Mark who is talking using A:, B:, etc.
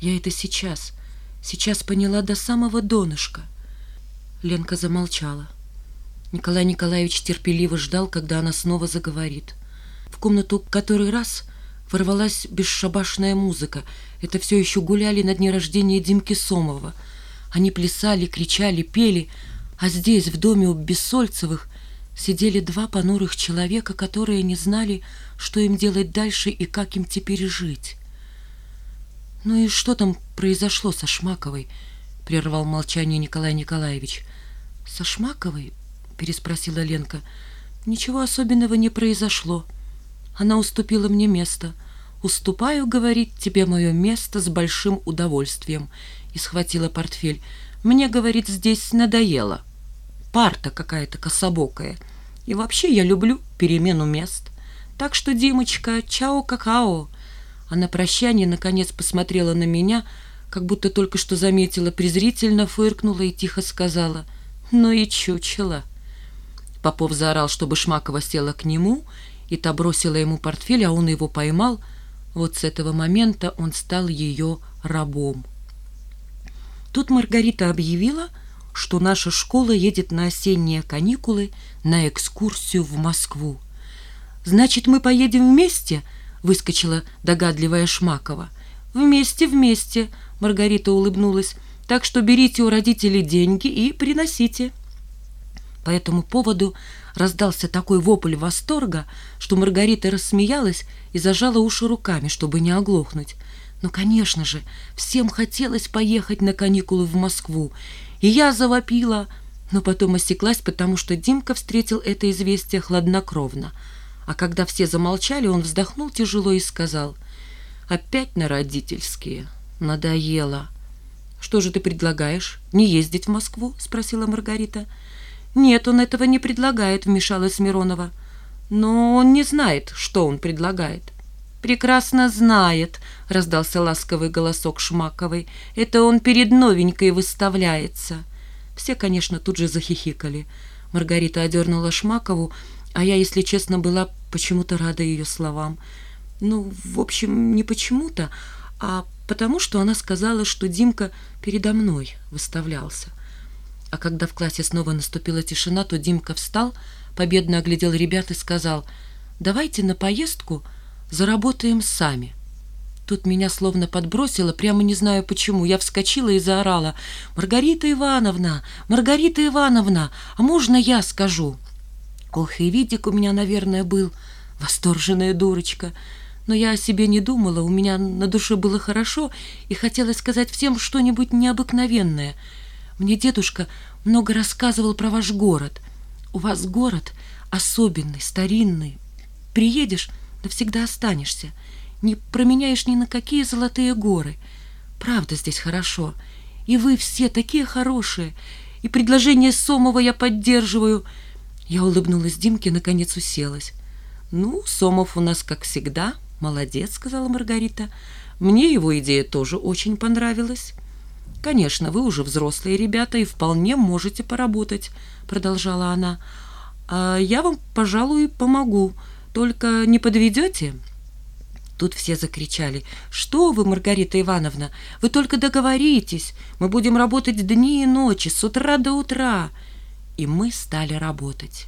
A: Я это сейчас, сейчас поняла до самого донышка. Ленка замолчала. Николай Николаевич терпеливо ждал, когда она снова заговорит. В комнату который раз ворвалась бесшабашная музыка. Это все еще гуляли на дне рождения Димки Сомова. Они плясали, кричали, пели, а здесь, в доме у Бессольцевых, сидели два понурых человека, которые не знали, что им делать дальше и как им теперь жить. «Ну и что там произошло со Шмаковой?» — прервал молчание Николай Николаевич. «Со Шмаковой?» — переспросила Ленка. «Ничего особенного не произошло. Она уступила мне место. Уступаю, говорит, тебе мое место с большим удовольствием». И схватила портфель. «Мне, говорит, здесь надоело. Парта какая-то кособокая. И вообще я люблю перемену мест. Так что, Димочка, чао-какао». А на прощание, наконец, посмотрела на меня, как будто только что заметила, презрительно фыркнула и тихо сказала «Ну и чучело». Попов заорал, чтобы Шмакова села к нему, и та бросила ему портфель, а он его поймал. Вот с этого момента он стал ее рабом. Тут Маргарита объявила, что наша школа едет на осенние каникулы на экскурсию в Москву. «Значит, мы поедем вместе?» — выскочила догадливая Шмакова. «Вместе, вместе!» — Маргарита улыбнулась. «Так что берите у родителей деньги и приносите». По этому поводу раздался такой вопль восторга, что Маргарита рассмеялась и зажала уши руками, чтобы не оглохнуть. Но, конечно же, всем хотелось поехать на каникулы в Москву, и я завопила, но потом осеклась, потому что Димка встретил это известие хладнокровно — а когда все замолчали, он вздохнул тяжело и сказал, «Опять на родительские. Надоело». «Что же ты предлагаешь? Не ездить в Москву?» — спросила Маргарита. «Нет, он этого не предлагает», — вмешалась Миронова. «Но он не знает, что он предлагает». «Прекрасно знает», — раздался ласковый голосок Шмаковой. «Это он перед новенькой выставляется». Все, конечно, тут же захихикали. Маргарита одернула Шмакову, а я, если честно, была почему-то рада ее словам. Ну, в общем, не почему-то, а потому, что она сказала, что Димка передо мной выставлялся. А когда в классе снова наступила тишина, то Димка встал, победно оглядел ребят и сказал, «Давайте на поездку заработаем сами». Тут меня словно подбросило, прямо не знаю почему. Я вскочила и заорала, «Маргарита Ивановна! Маргарита Ивановна! А можно я скажу?» Видик у меня, наверное, был, восторженная дурочка. Но я о себе не думала, у меня на душе было хорошо, и хотелось сказать всем что-нибудь необыкновенное. Мне дедушка много рассказывал про ваш город. У вас город особенный, старинный. Приедешь, навсегда останешься. Не променяешь ни на какие золотые горы. Правда здесь хорошо. И вы все такие хорошие. И предложение Сомова я поддерживаю — я улыбнулась Димке, наконец уселась. «Ну, Сомов у нас, как всегда, молодец», — сказала Маргарита. «Мне его идея тоже очень понравилась». «Конечно, вы уже взрослые ребята и вполне можете поработать», — продолжала она. «А я вам, пожалуй, помогу. Только не подведете?» Тут все закричали. «Что вы, Маргарита Ивановна, вы только договоритесь. Мы будем работать дни и ночи, с утра до утра» и мы стали работать.